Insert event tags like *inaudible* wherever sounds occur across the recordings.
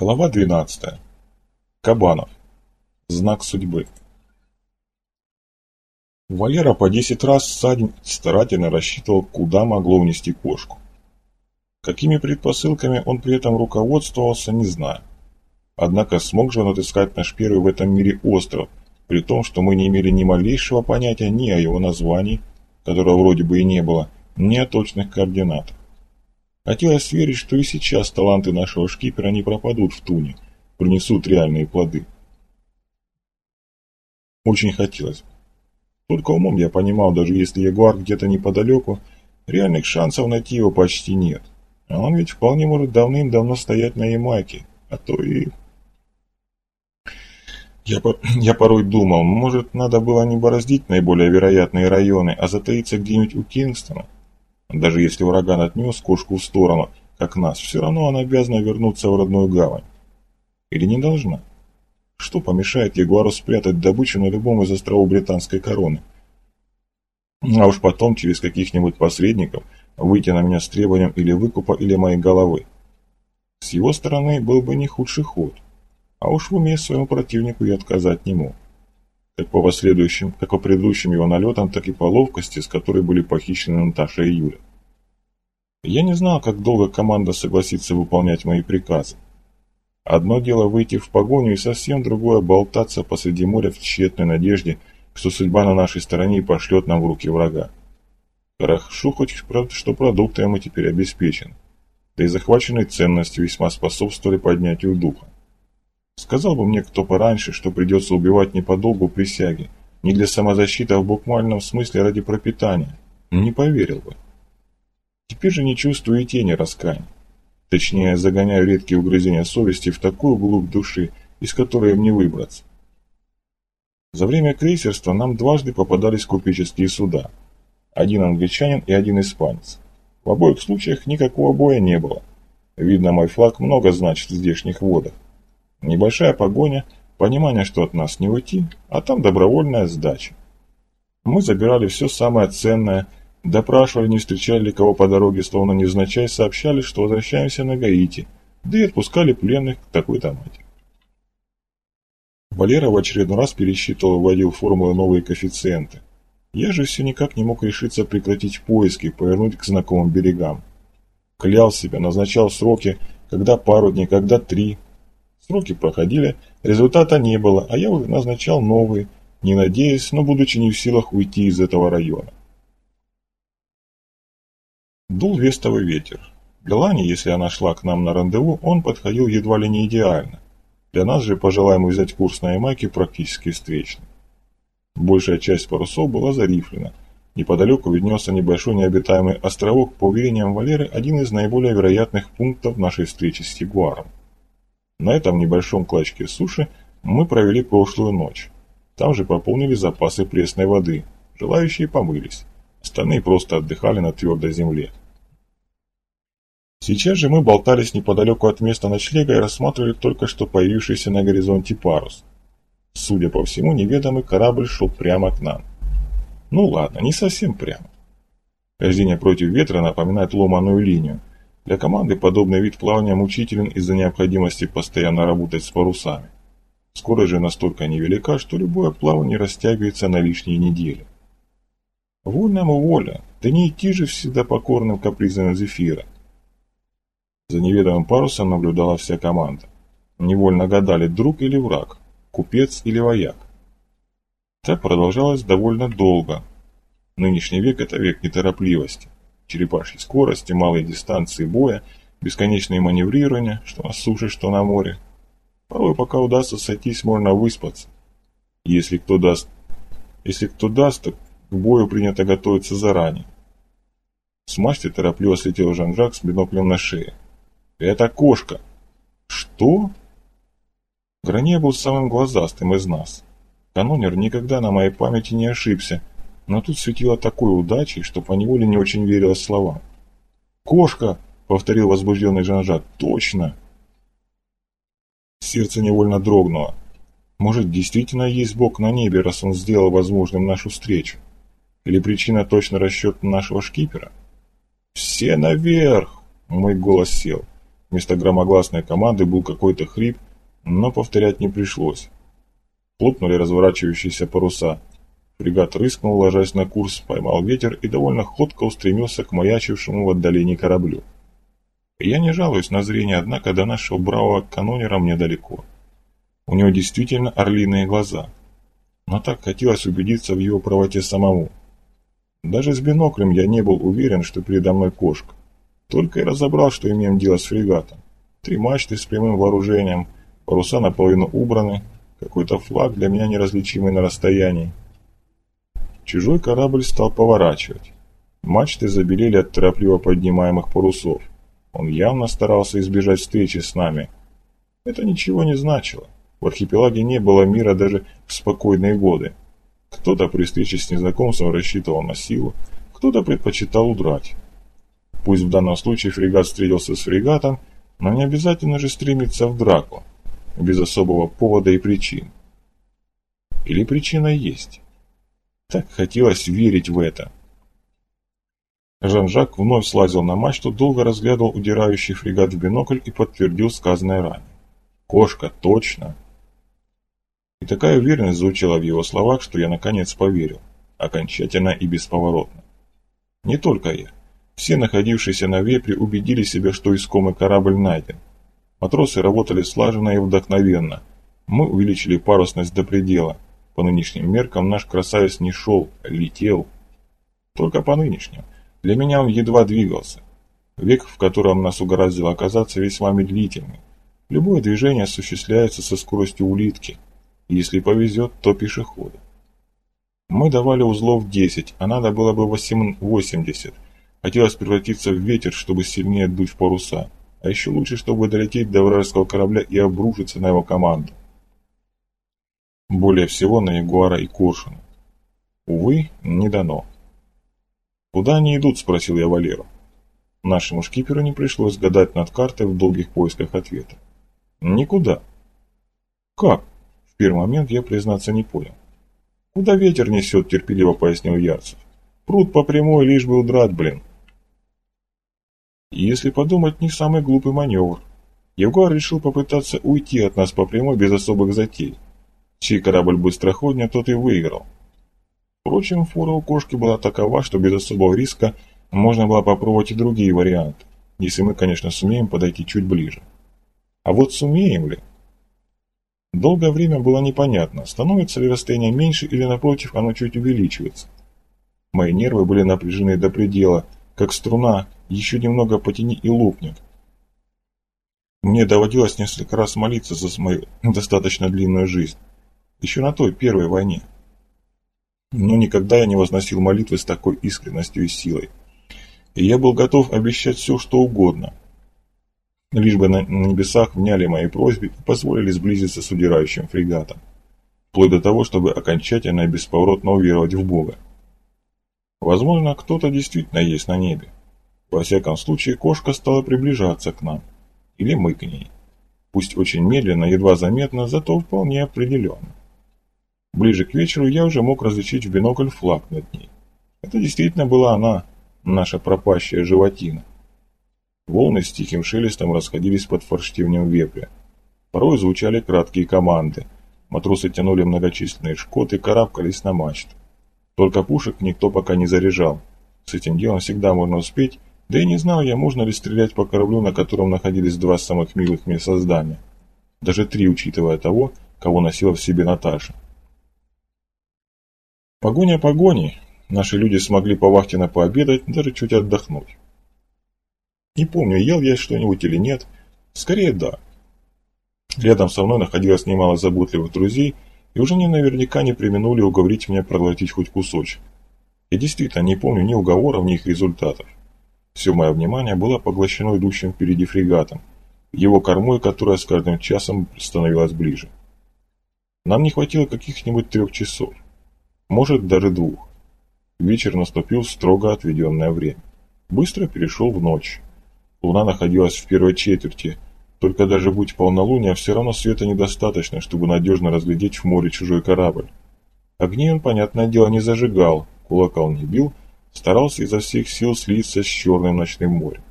Глава 12. Кабанов. Знак судьбы. Валера по 10 раз за день старательно рассчитывал, куда могло унести кошку. Какими предпосылками он при этом руководствовался, не знаю. Однако смог же он отыскать наш первый в этом мире остров, при том, что мы не имели ни малейшего понятия ни о его названии, которого вроде бы и не было, ни о точных координатах. Хотелось верить, что и сейчас таланты нашего шкипера не пропадут в туне, принесут реальные плоды. Очень хотелось. Только умом я понимал, даже если Ягуар где-то неподалеку, реальных шансов найти его почти нет. А он ведь вполне может давным-давно стоять на Ямайке, а то и... Я, *clears throat* я порой думал, может, надо было не бороздить наиболее вероятные районы, а затаиться где-нибудь у Кингстона. Даже если ураган отнес кошку в сторону, как нас, все равно она обязана вернуться в родную гавань. Или не должна? Что помешает Ягуару спрятать добычу на любом из островов британской короны? А уж потом, через каких-нибудь посредников, выйти на меня с требованием или выкупа, или моей головы. С его стороны был бы не худший ход. А уж в уме своему противнику я отказать не мог как по последующим, как по предыдущим его налетам, так и по ловкости, с которой были похищены Наташа и Юля. Я не знал, как долго команда согласится выполнять мои приказы. Одно дело выйти в погоню, и совсем другое болтаться посреди моря в тщетной надежде, что судьба на нашей стороне и пошлет нам в руки врага. Хорошо хоть, что продукты мы теперь обеспечены, да и захваченные ценности весьма способствовали поднятию духа. Сказал бы мне кто пораньше, что придется убивать не по долгу присяги, не для самозащиты, а в буквальном смысле ради пропитания. Не поверил бы. Теперь же не чувствую и тени раскаяния. Точнее, загоняю редкие угрызения совести в такую глубь души, из которой им не выбраться. За время крейсерства нам дважды попадались купеческие суда. Один англичанин и один испанец. В обоих случаях никакого боя не было. Видно, мой флаг много значит в здешних водах. Небольшая погоня, понимание, что от нас не уйти, а там добровольная сдача. Мы забирали все самое ценное, допрашивали, не встречали ли кого по дороге, словно невзначай сообщали, что возвращаемся на Гаити, да и отпускали пленных к такой-то матери. Валера в очередной раз пересчитывал вводил в формулу новые коэффициенты. Я же все никак не мог решиться прекратить поиски повернуть к знакомым берегам. Клял себя, назначал сроки, когда пару дней, когда три, Сроки проходили, результата не было, а я назначал новые, не надеясь, но будучи не в силах уйти из этого района. Дул вестовый ветер. Для Лани, если она шла к нам на рандеву, он подходил едва ли не идеально. Для нас же, пожелаем взять курс на Ямайке, практически встречный. Большая часть парусов была зарифлена. Неподалеку виднелся небольшой необитаемый островок, по уверениям Валеры, один из наиболее вероятных пунктов нашей встречи с Ягуаром. На этом небольшом клочке суши мы провели прошлую ночь. Там же пополнили запасы пресной воды. Желающие помылись. Остальные просто отдыхали на твердой земле. Сейчас же мы болтались неподалеку от места ночлега и рассматривали только что появившийся на горизонте парус. Судя по всему, неведомый корабль шел прямо к нам. Ну ладно, не совсем прямо. Хождение против ветра напоминает ломаную линию. Для команды подобный вид плавания мучителен из-за необходимости постоянно работать с парусами. Скорость же настолько невелика, что любое плавание растягивается на лишние недели. Вольному воля, да не идти же всегда покорным капризам зефира. За неведомым парусом наблюдала вся команда. Невольно гадали, друг или враг, купец или вояк. Так продолжалось довольно долго. Нынешний век – это век неторопливости черепашьей скорости, малой дистанции боя, бесконечные маневрирования, что на суше, что на море. Порой, пока удастся сойтись, можно выспаться. Если кто даст, если кто даст, то к бою принято готовиться заранее. С мачты торопливо слетел Жан-Жак с биноклем на шее. «Это кошка!» «Что?» Гране был самым глазастым из нас. Канонер никогда на моей памяти не ошибся, но тут светило такой удачей, что поневоле не очень верилось словам. «Кошка!» — повторил возбужденный Жан-Жак. «Точно!» Сердце невольно дрогнуло. Может, действительно есть Бог на небе, раз он сделал возможным нашу встречу? Или причина точно расчет нашего шкипера? «Все наверх!» — мой голос сел. Вместо громогласной команды был какой-то хрип, но повторять не пришлось. Хлопнули разворачивающиеся паруса. Фрегат рыскнул, ложась на курс, поймал ветер и довольно ходко устремился к маячившему в отдалении кораблю. Я не жалуюсь на зрение, однако до нашего бравого канонера мне далеко. У него действительно орлиные глаза. Но так хотелось убедиться в его правоте самому. Даже с биноклем я не был уверен, что передо мной кошка. Только и разобрал, что имеем дело с фрегатом. Три мачты с прямым вооружением, паруса наполовину убраны, какой-то флаг для меня неразличимый на расстоянии. Чужой корабль стал поворачивать. Мачты забелели от торопливо поднимаемых парусов. Он явно старался избежать встречи с нами. Это ничего не значило. В архипелаге не было мира даже в спокойные годы. Кто-то при встрече с незнакомцем рассчитывал на силу, кто-то предпочитал удрать. Пусть в данном случае фрегат встретился с фрегатом, но не обязательно же стремиться в драку, без особого повода и причин. Или причина есть. Так хотелось верить в это. Жан-Жак вновь слазил на мачту, долго разглядывал удирающий фрегат в бинокль и подтвердил сказанное ранее. «Кошка, точно!» И такая уверенность звучала в его словах, что я наконец поверил. Окончательно и бесповоротно. Не только я. Все находившиеся на вепре убедили себя, что искомый корабль найден. Матросы работали слаженно и вдохновенно. Мы увеличили парусность до предела. По нынешним меркам наш красавец не шел, летел. Только по нынешним. Для меня он едва двигался. Век, в котором нас угораздило оказаться, весьма медлительный. Любое движение осуществляется со скоростью улитки. Если повезет, то пешехода. Мы давали узлов 10, а надо было бы 80. Хотелось превратиться в ветер, чтобы сильнее дуть в паруса. А еще лучше, чтобы долететь до вражеского корабля и обрушиться на его команду. Более всего на Ягуара и Коршуна. Увы, не дано. «Куда они идут?» – спросил я Валеру. Нашему шкиперу не пришлось гадать над картой в долгих поисках ответа. «Никуда». «Как?» – в первый момент я, признаться, не понял. «Куда ветер несет?» – терпеливо пояснил Ярцев. «Пруд по прямой, лишь бы удрать, блин». Если подумать, не самый глупый маневр. Ягуар решил попытаться уйти от нас по прямой без особых затей. Чей корабль быстроходнее, тот и выиграл. Впрочем, фора у кошки была такова, что без особого риска можно было попробовать и другие варианты, если мы, конечно, сумеем подойти чуть ближе. А вот сумеем ли? Долгое время было непонятно, становится ли расстояние меньше или, напротив, оно чуть увеличивается. Мои нервы были напряжены до предела, как струна, еще немного потяни и лопнет. Мне доводилось несколько раз молиться за мою достаточно длинную жизнь, еще на той первой войне. Но никогда я не возносил молитвы с такой искренностью и силой. И я был готов обещать все, что угодно. Лишь бы на небесах вняли моей просьбе и позволили сблизиться с удирающим фрегатом. Вплоть до того, чтобы окончательно и бесповоротно уверовать в Бога. Возможно, кто-то действительно есть на небе. Во всяком случае, кошка стала приближаться к нам. Или мы к ней. Пусть очень медленно, едва заметно, зато вполне определенно. Ближе к вечеру я уже мог различить в бинокль флаг над ней. Это действительно была она, наша пропащая животина. Волны с тихим шелестом расходились под форштевнем вепря. Порой звучали краткие команды. Матросы тянули многочисленные шкоты карабкались на мачту. Только пушек никто пока не заряжал. С этим делом всегда можно успеть, да и не знал я, можно ли стрелять по кораблю, на котором находились два самых милых мне создания. Даже три, учитывая того, кого носила в себе Наташа. Погоня погони. Наши люди смогли по вахтенно пообедать, даже чуть отдохнуть. Не помню, ел я что-нибудь или нет. Скорее, да. Рядом со мной находилось немало заботливых друзей, и уже не наверняка не применули уговорить меня проглотить хоть кусочек. Я действительно не помню ни уговоров, ни их результатов. Все мое внимание было поглощено идущим впереди фрегатом, его кормой, которая с каждым часом становилась ближе. Нам не хватило каких-нибудь трех часов может даже двух. Вечер наступил в строго отведенное время. Быстро перешел в ночь. Луна находилась в первой четверти, только даже будь полнолуние, все равно света недостаточно, чтобы надежно разглядеть в море чужой корабль. Огней он, понятное дело, не зажигал, кулакал не бил, старался изо всех сил слиться с черным ночным морем.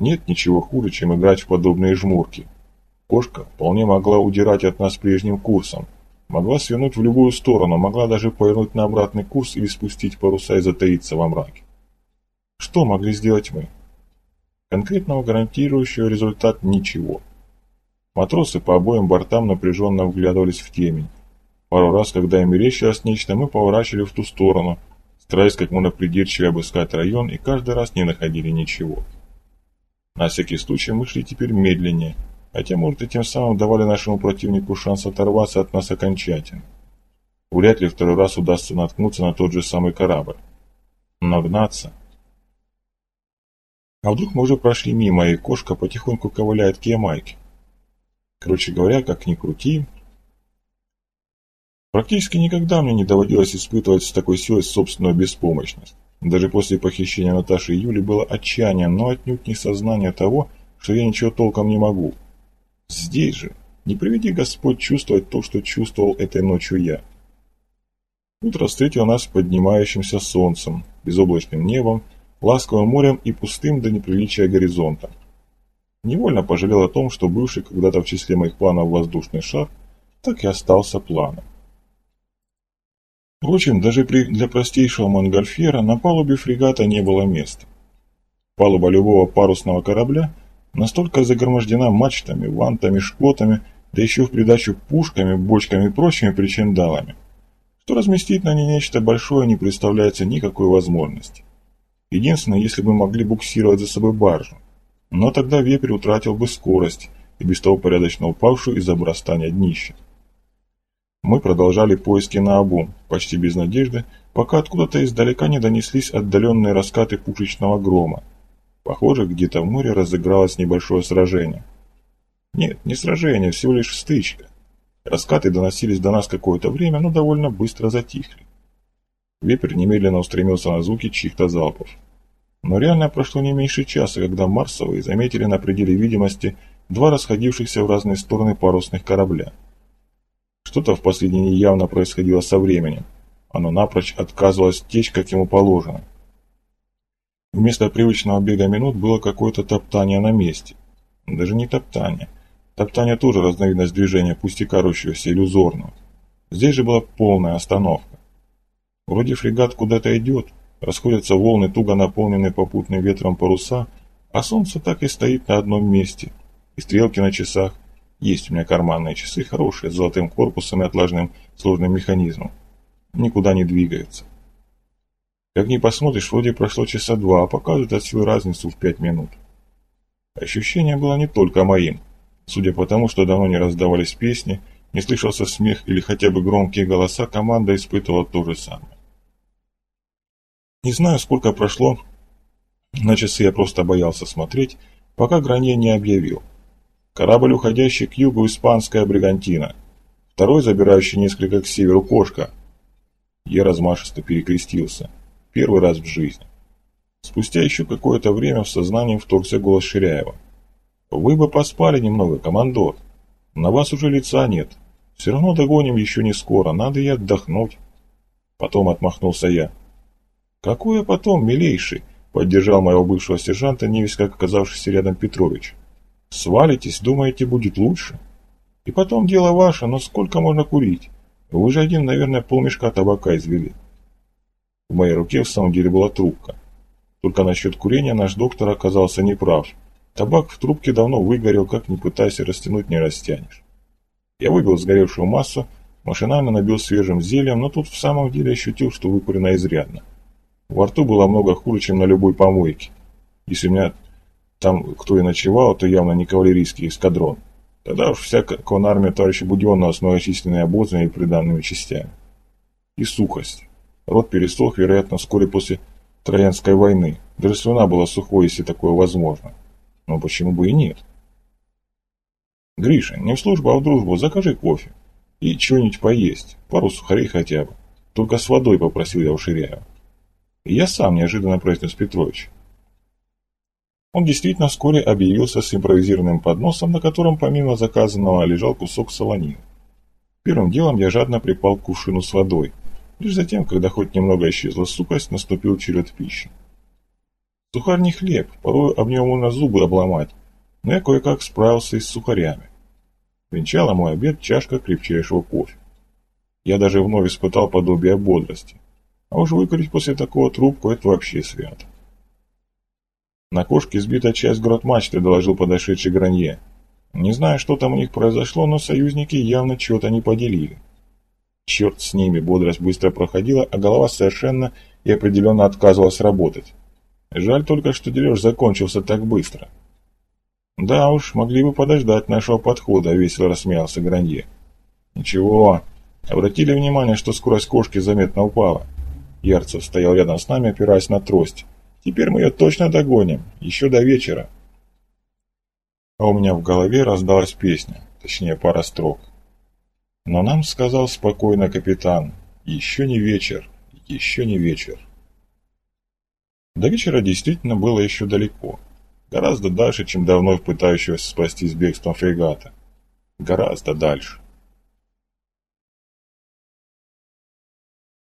Нет ничего хуже, чем играть в подобные жмурки. Кошка вполне могла удирать от нас прежним курсом, могла свернуть в любую сторону, могла даже повернуть на обратный курс или спустить паруса и затаиться во мраке. Что могли сделать мы? Конкретного гарантирующего результат ничего. Матросы по обоим бортам напряженно вглядывались в темень. Пару раз, когда им мерещилось нечто, мы поворачивали в ту сторону, стараясь как можно придирчивее обыскать район, и каждый раз не находили ничего. На всякий случай мы шли теперь медленнее, может, и тем самым давали нашему противнику шанс оторваться от нас окончательно. Вряд ли второй раз удастся наткнуться на тот же самый корабль. Нагнаться. А вдруг мы уже прошли мимо, и кошка потихоньку ковыляет к Ямайке? Короче говоря, как ни крути, Практически никогда мне не доводилось испытывать с такой силой собственную беспомощность. Даже после похищения Наташи и Юли было отчаяние, но отнюдь не сознание того, что я ничего толком не могу. Здесь же, не приведи Господь чувствовать то, что чувствовал этой ночью я. Утро встретило нас поднимающимся солнцем, безоблачным небом, ласковым морем и пустым до неприличия горизонтом. Невольно пожалел о том, что бывший когда-то в числе моих планов воздушный шар так и остался планом. Впрочем, даже при, для простейшего монгольфьера на палубе фрегата не было места. Палуба любого парусного корабля настолько загромождена мачтами, вантами, шкотами, да еще в придачу пушками, бочками и прочими причиндалами, что разместить на ней нечто большое не представляется никакой возможности. Единственное, если бы могли буксировать за собой баржу. Но тогда вепрь утратил бы скорость и без того порядочно упавшую из-за обрастания днища. Мы продолжали поиски на обум, почти без надежды, пока откуда-то издалека не донеслись отдаленные раскаты пушечного грома. Похоже, где-то в море разыгралось небольшое сражение. Нет, не сражение, всего лишь стычка. Раскаты доносились до нас какое-то время, но довольно быстро затихли. Вепрь немедленно устремился на звуки чьих-то залпов. Но реально прошло не меньше часа, когда Марсовые заметили на пределе видимости два расходившихся в разные стороны парусных корабля. Что-то в последние дни явно происходило со временем. Оно напрочь отказывалось течь, как ему положено. Вместо привычного бега минут было какое-то топтание на месте. Даже не топтание. Топтание тоже разновидность движения, пусть и кажущегося иллюзорного. Здесь же была полная остановка. Вроде фрегат куда-то идет, расходятся волны, туго наполненные попутным ветром паруса, а солнце так и стоит на одном месте, и стрелки на часах есть у меня карманные часы, хорошие, с золотым корпусом и отлаженным сложным механизмом. Никуда не двигаются. Как ни посмотришь, вроде прошло часа два, а показывает от силы разницу в пять минут. Ощущение было не только моим. Судя по тому, что давно не раздавались песни, не слышался смех или хотя бы громкие голоса, команда испытывала то же самое. Не знаю, сколько прошло, на часы я просто боялся смотреть, пока Гранье не объявил. Корабль, уходящий к югу, испанская бригантина. Второй, забирающий несколько к северу, кошка. Я размашисто перекрестился. Первый раз в жизни. Спустя еще какое-то время в сознании вторгся голос Ширяева. «Вы бы поспали немного, командор. На вас уже лица нет. Все равно догоним еще не скоро, надо и отдохнуть». Потом отмахнулся я. «Какое потом, милейший?» Поддержал моего бывшего сержанта, невесть как оказавшийся рядом Петрович. Свалитесь, думаете, будет лучше? И потом дело ваше, но сколько можно курить? Вы же один, наверное, полмешка табака извели. В моей руке в самом деле была трубка. Только насчет курения наш доктор оказался неправ. Табак в трубке давно выгорел, как ни пытайся растянуть, не растянешь. Я выбил сгоревшую массу, машинально набил свежим зельем, но тут в самом деле ощутил, что выкурено изрядно. Во рту было много хуже, чем на любой помойке. Если у меня там кто и ночевал, то явно не кавалерийский эскадрон. Тогда уж вся конармия товарища Буденного с многочисленными обозами и приданными частями. И сухость. Рот пересох, вероятно, вскоре после Троянской войны. Даже слюна была сухой, если такое возможно. Но почему бы и нет? Гриша, не в службу, а в дружбу, закажи кофе. И чего-нибудь поесть, пару сухарей хотя бы. Только с водой попросил я у Ширяева. Я сам неожиданно произнес Петрович. Он действительно вскоре объявился с импровизированным подносом, на котором помимо заказанного лежал кусок солонины. Первым делом я жадно припал к кувшину с водой. Лишь затем, когда хоть немного исчезла сухость, наступил черед пищи. Сухарь не хлеб, порой об него можно зубы обломать, но я кое-как справился и с сухарями. Венчала мой обед чашка крепчайшего кофе. Я даже вновь испытал подобие бодрости. А уж выкурить после такого трубку – это вообще свято. На кошке сбита часть грот-мачты, доложил подошедший Гранье. Не знаю, что там у них произошло, но союзники явно чего-то не поделили. Черт с ними, бодрость быстро проходила, а голова совершенно и определенно отказывалась работать. Жаль только, что дележ закончился так быстро. Да уж, могли бы подождать нашего подхода, весело рассмеялся Гранье. Ничего, обратили внимание, что скорость кошки заметно упала. Ярцев стоял рядом с нами, опираясь на трость. Теперь мы ее точно догоним, еще до вечера. А у меня в голове раздалась песня, точнее пара строк. Но нам сказал спокойно капитан, еще не вечер, еще не вечер. До вечера действительно было еще далеко. Гораздо дальше, чем давно пытающегося спастись бегством фрегата. Гораздо дальше.